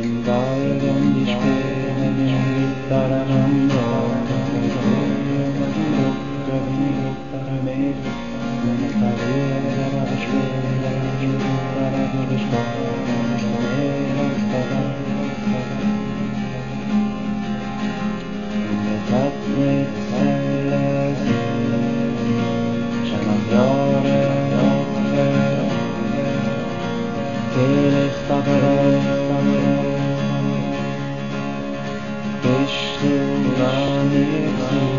Senin varlığın hiçbirinin yurtlarının yok Bist du gar nicht Zum Morgen, Morgen, 是哪里？